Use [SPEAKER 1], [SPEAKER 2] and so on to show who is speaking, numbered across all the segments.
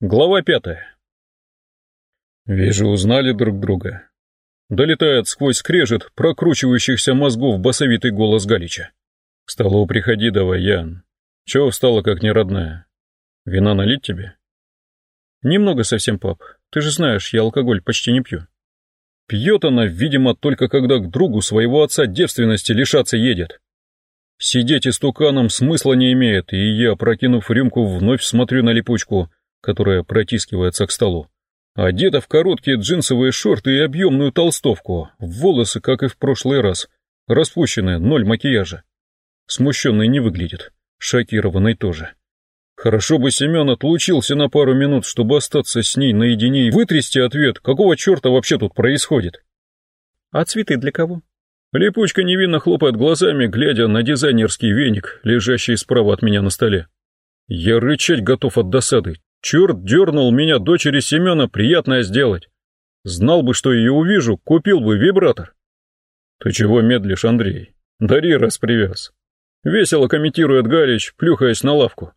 [SPEAKER 1] Глава пятая. Вижу, узнали друг друга. Долетает сквозь скрежет прокручивающихся мозгов басовитый голос Галича. К столу приходи давай, Ян. Чего встала как неродная? Вина налить тебе?
[SPEAKER 2] Немного совсем, пап. Ты же знаешь, я алкоголь почти не пью.
[SPEAKER 1] Пьет она, видимо, только когда к другу своего отца девственности лишаться едет. Сидеть истуканом смысла не имеет, и я, прокинув рюмку, вновь смотрю на липучку, которая протискивается к столу. Одета в короткие джинсовые шорты и объемную толстовку, волосы, как и в прошлый раз, распущенные, ноль макияжа. Смущенной не выглядит, шокированной тоже. Хорошо бы Семен отлучился на пару минут, чтобы остаться с ней наедине и вытрясти ответ, какого черта вообще тут происходит.
[SPEAKER 2] А цветы для кого?
[SPEAKER 1] Липучка невинно хлопает глазами, глядя на дизайнерский веник, лежащий справа от меня на столе. Я рычать готов от досады. Черт дернул меня дочери Семена приятное сделать. Знал бы, что ее увижу, купил бы вибратор. Ты чего медлишь, Андрей? Дари раз привез. Весело комментирует Галич, плюхаясь на лавку.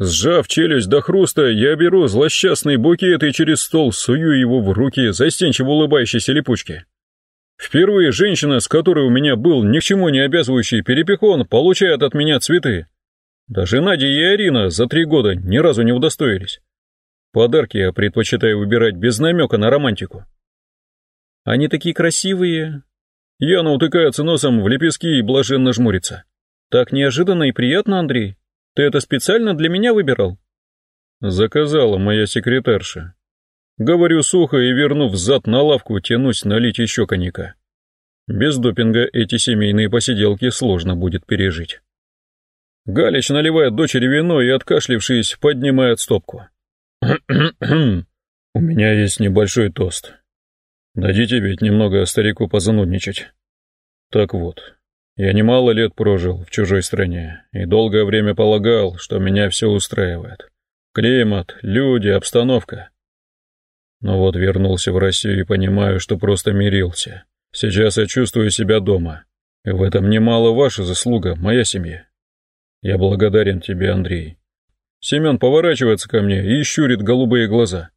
[SPEAKER 1] Сжав челюсть до хруста, я беру злосчастный букет и через стол сую его в руки застенчиво улыбающейся липучки. Впервые женщина, с которой у меня был ни к чему не обязывающий перепихон, получает от меня цветы. Даже Надя и Арина за три года ни разу не удостоились. Подарки я предпочитаю выбирать без намека на романтику.
[SPEAKER 2] Они такие красивые.
[SPEAKER 1] Яна утыкается носом в лепестки и блаженно жмурится.
[SPEAKER 2] Так неожиданно и приятно, Андрей. Ты это специально для меня выбирал?
[SPEAKER 1] Заказала моя секретарша. Говорю сухо и, вернув зад на лавку, тянусь налить еще коньяка. Без допинга эти семейные посиделки сложно будет пережить. Галич наливает дочери вино и, откашлившись, поднимает стопку. «У меня есть небольшой тост. Дадите ведь немного старику позанудничать. Так вот, я немало лет прожил в чужой стране и долгое время полагал, что меня все устраивает. Климат, люди, обстановка. Но вот вернулся в Россию и понимаю, что просто мирился. Сейчас я чувствую себя дома. И в этом немало ваша заслуга, моя семья. Я благодарен тебе, Андрей. Семен поворачивается ко мне и щурит голубые глаза.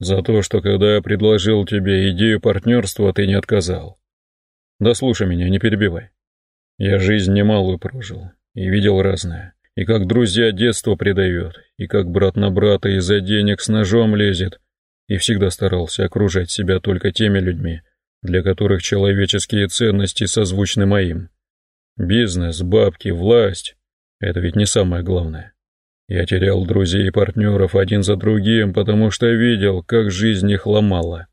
[SPEAKER 1] За то, что когда я предложил тебе идею партнерства, ты не отказал. Да слушай меня, не перебивай. Я жизнь немалую прожил и видел разное. И как друзья детство предают, и как брат на брата из-за денег с ножом лезет, и всегда старался окружать себя только теми людьми, для которых человеческие ценности созвучны моим. Бизнес, бабки, власть — это ведь не самое главное. Я терял друзей и партнеров один за другим, потому что видел, как жизнь их ломала,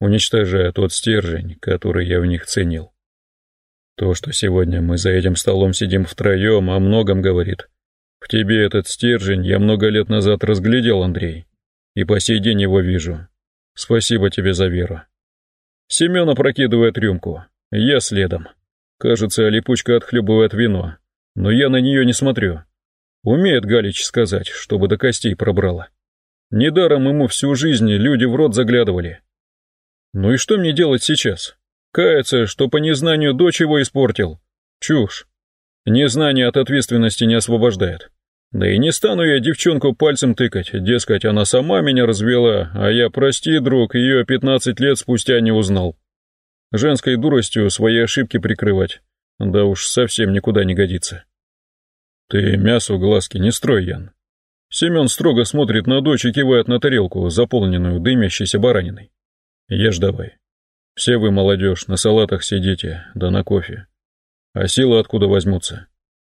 [SPEAKER 1] уничтожая тот стержень, который я в них ценил. То, что сегодня мы за этим столом сидим втроем, о многом говорит. В тебе этот стержень я много лет назад разглядел, Андрей, и по сей день его вижу. Спасибо тебе за веру. Семен опрокидывает рюмку, я следом. Кажется, липучка отхлебывает вино, но я на нее не смотрю. Умеет Галич сказать, чтобы до костей пробрало. Недаром ему всю жизнь люди в рот заглядывали. Ну и что мне делать сейчас? Кается, что по незнанию дочь его испортил. Чушь. Незнание от ответственности не освобождает. Да и не стану я девчонку пальцем тыкать, дескать, она сама меня развела, а я, прости, друг, ее пятнадцать лет спустя не узнал. Женской дуростью свои ошибки прикрывать, да уж совсем никуда не годится. Ты мясу глазки не строй, Ян. Семен строго смотрит на дочь и кивает на тарелку, заполненную дымящейся бараниной. Ешь давай. Все вы, молодежь, на салатах сидите, да на кофе. А силы откуда возьмутся?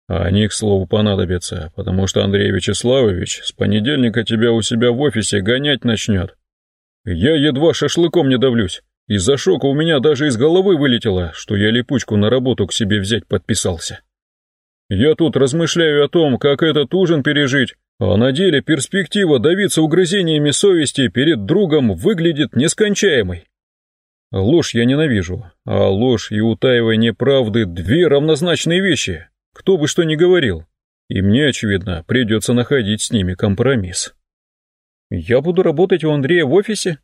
[SPEAKER 1] А они, к слову, понадобятся, потому что Андрей Вячеславович с понедельника тебя у себя в офисе гонять начнет. Я едва шашлыком не давлюсь. Из-за шока у меня даже из головы вылетело, что я липучку на работу к себе взять подписался. Я тут размышляю о том, как этот ужин пережить, а на деле перспектива давиться угрызениями совести перед другом выглядит нескончаемой. Ложь я ненавижу, а ложь и утаивание правды — две равнозначные вещи, кто бы что ни говорил. И мне, очевидно, придется находить с ними компромисс.
[SPEAKER 2] «Я буду работать у Андрея в офисе?»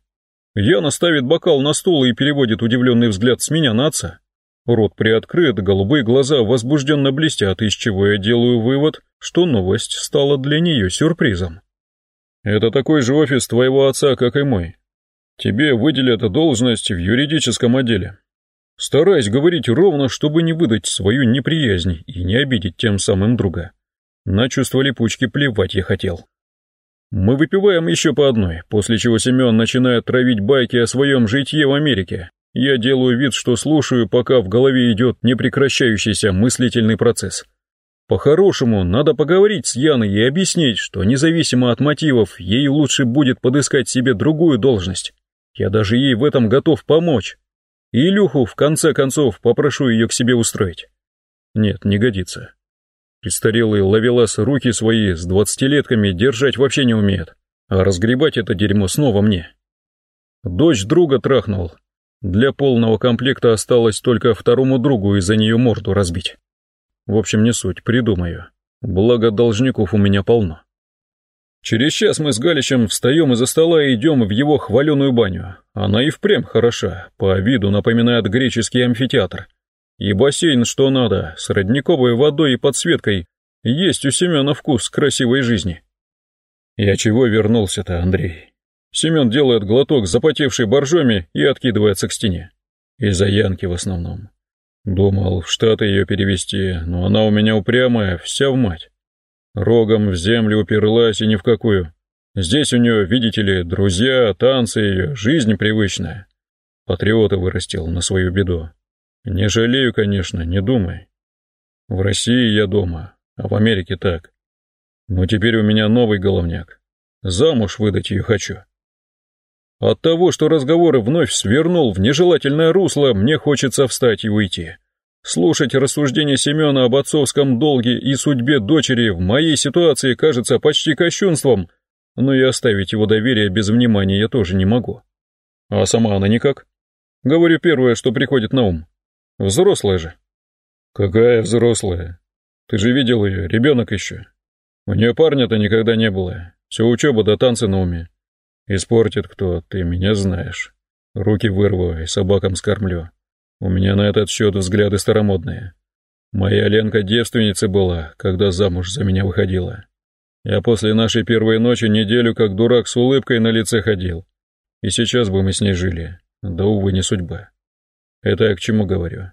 [SPEAKER 1] Яна ставит бокал на стол и переводит удивленный взгляд с меня на отца. Рот приоткрыт, голубые глаза возбужденно блестят, из чего я делаю вывод, что новость стала для нее сюрпризом. Это такой же офис твоего отца, как и мой. Тебе выделят должность в юридическом отделе. Стараюсь говорить ровно, чтобы не выдать свою неприязнь и не обидеть тем самым друга. На чувство липучки плевать я хотел. Мы выпиваем еще по одной, после чего Семен начинает травить байки о своем житье в Америке. Я делаю вид, что слушаю, пока в голове идет непрекращающийся мыслительный процесс. По-хорошему, надо поговорить с Яной и объяснить, что независимо от мотивов, ей лучше будет подыскать себе другую должность. Я даже ей в этом готов помочь. И Илюху, в конце концов, попрошу ее к себе устроить. Нет, не годится. Престарелый ловелас руки свои с двадцатилетками держать вообще не умеет, а разгребать это дерьмо снова мне. Дочь друга трахнул. Для полного комплекта осталось только второму другу из-за нее морду разбить. В общем, не суть, придумаю. Благо должников у меня полно. Через час мы с Галичем встаем из-за стола и идем в его хваленую баню. Она и впрямь хороша, по виду напоминает греческий амфитеатр. И бассейн что надо, с родниковой водой и подсветкой. Есть у Семена вкус красивой жизни. Я чего вернулся-то, Андрей? Семен делает глоток запотевшей боржоми и откидывается к стене. Из-за Янки в основном. Думал в Штаты ее перевести, но она у меня упрямая, вся в мать. Рогом в землю уперлась и ни в какую. Здесь у нее, видите ли, друзья, танцы ее, жизнь привычная. Патриота вырастил на свою беду. Не жалею, конечно, не думай. В России я дома, а в Америке так. Но теперь у меня новый головняк. Замуж выдать ее хочу. От того, что разговор вновь свернул в нежелательное русло, мне хочется встать и уйти. Слушать рассуждения Семена об отцовском долге и судьбе дочери в моей ситуации кажется почти кощунством, но и оставить его доверие без внимания я тоже не могу. А сама она никак. Говорю первое, что приходит на ум. Взрослая же. Какая взрослая? Ты же видел ее, ребенок еще. У нее парня-то никогда не было. Все учеба да танцы на уме. Испортит кто, ты меня знаешь. Руки вырву и собакам скормлю. У меня на этот счет взгляды старомодные. Моя Ленка девственницей была, когда замуж за меня выходила. Я после нашей первой ночи неделю как дурак с улыбкой на лице ходил. И сейчас бы мы с ней жили. Да, увы, не судьба. Это я к чему говорю?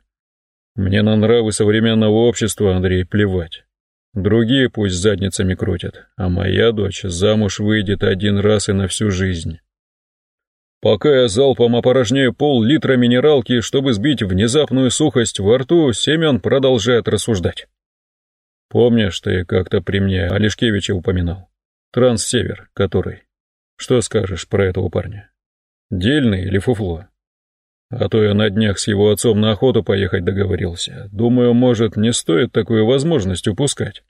[SPEAKER 1] Мне на нравы современного общества, Андрей, плевать. Другие пусть задницами крутят, а моя дочь замуж выйдет один раз и на всю жизнь. Пока я залпом опорожняю пол-литра минералки, чтобы сбить внезапную сухость во рту, Семен продолжает рассуждать. Помнишь, ты как-то при мне Олешкевича упоминал? Транссевер, который. Что скажешь про этого парня? Дельный или фуфло? А то я на днях с его отцом на охоту поехать договорился. Думаю, может, не стоит такую возможность упускать.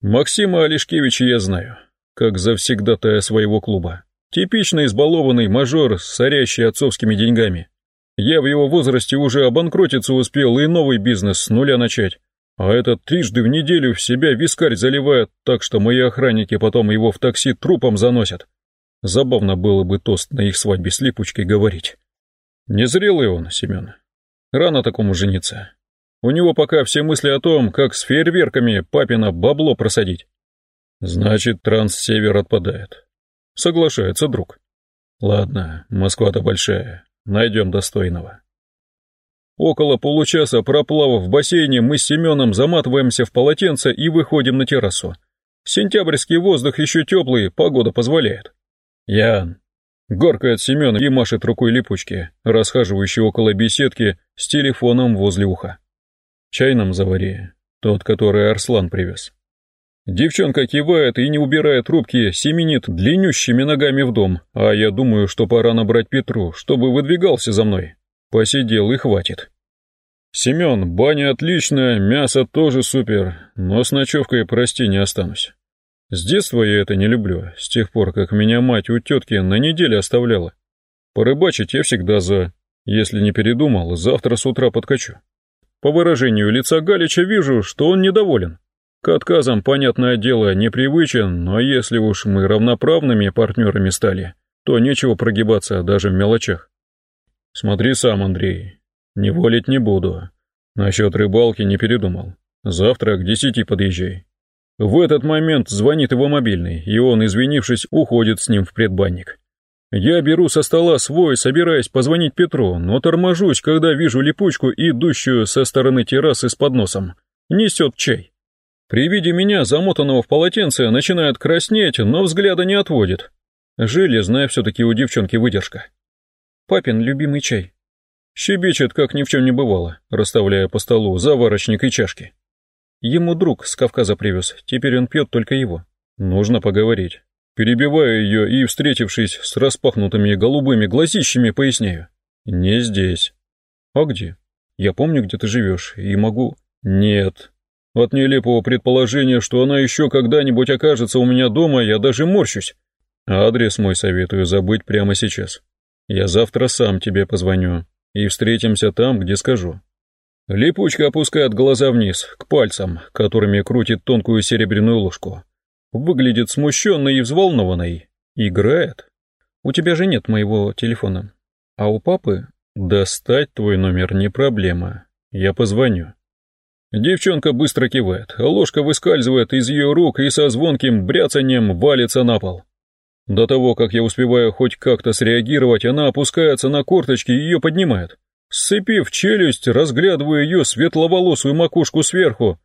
[SPEAKER 1] Максима Олешкевича я знаю, как завсегдатая своего клуба. Типичный избалованный мажор, сорящий отцовскими деньгами. Я в его возрасте уже обанкротиться успел и новый бизнес с нуля начать. А этот трижды в неделю в себя вискарь заливает, так что мои охранники потом его в такси трупом заносят. Забавно было бы тост на их свадьбе с липучкой говорить. Незрелый он, Семен. Рано такому жениться. У него пока все мысли о том, как с фейерверками папина бабло просадить. Значит, транс-север отпадает. Соглашается друг. Ладно, Москва-то большая, найдем достойного. Около получаса проплавав в бассейне, мы с Семеном заматываемся в полотенце и выходим на террасу. Сентябрьский воздух еще теплый, погода позволяет. Ян. Горкает Семен и машет рукой липучки, расхаживающей около беседки с телефоном возле уха. Чай нам завари, тот, который Арслан привез. Девчонка кивает и, не убирая трубки, семенит длиннющими ногами в дом, а я думаю, что пора набрать Петру, чтобы выдвигался за мной. Посидел и хватит. Семен, баня отличная, мясо тоже супер, но с ночевкой, прости, не останусь. С детства я это не люблю, с тех пор, как меня мать у тетки на неделе оставляла. Порыбачить я всегда за. Если не передумал, завтра с утра подкачу. По выражению лица Галича вижу, что он недоволен. К отказам, понятное дело, непривычен, но если уж мы равноправными партнерами стали, то нечего прогибаться даже в мелочах. Смотри сам, Андрей. Не волить не буду. Насчет рыбалки не передумал. Завтра к десяти подъезжай. В этот момент звонит его мобильный, и он, извинившись, уходит с ним в предбанник. Я беру со стола свой, собираясь позвонить Петру, но торможусь, когда вижу липучку, идущую со стороны террасы с подносом. Несет чай. При виде меня, замотанного в полотенце, начинает краснеть, но взгляда не отводит. Железная все-таки у девчонки выдержка. Папин любимый чай. Щебечет, как ни в чем не бывало, расставляя по столу заварочник и чашки. Ему друг с Кавказа привез, теперь он пьет только его. Нужно поговорить. Перебиваю ее и, встретившись с распахнутыми голубыми глазищами, поясняю. Не здесь. А где? Я помню, где ты живешь, и могу... Нет. От нелепого предположения, что она еще когда-нибудь окажется у меня дома, я даже морщусь. Адрес мой советую забыть прямо сейчас. Я завтра сам тебе позвоню, и встретимся там, где скажу. Липучка опускает глаза вниз, к пальцам, которыми крутит тонкую серебряную ложку. Выглядит смущенной и взволнованной. Играет. У тебя же нет моего телефона. А у папы достать твой номер не проблема. Я позвоню. Девчонка быстро кивает, ложка выскальзывает из ее рук и со звонким бряцанием валится на пол. До того, как я успеваю хоть как-то среагировать, она опускается на корточки и ее поднимает. Сцепив челюсть, разглядываю ее светловолосую макушку сверху,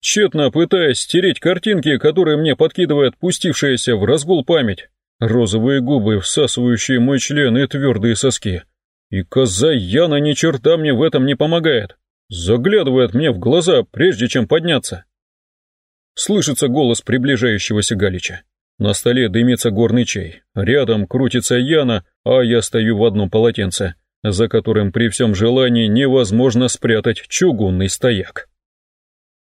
[SPEAKER 1] тщетно пытаясь стереть картинки, которые мне подкидывает пустившаяся в разгул память. Розовые губы, всасывающие мой член и твердые соски. И коза Яна ни черта мне в этом не помогает. Заглядывает мне в глаза, прежде чем подняться. Слышится голос приближающегося Галича. На столе дымится горный чай. Рядом крутится Яна, а я стою в одном полотенце, за которым при всем желании невозможно спрятать чугунный стояк.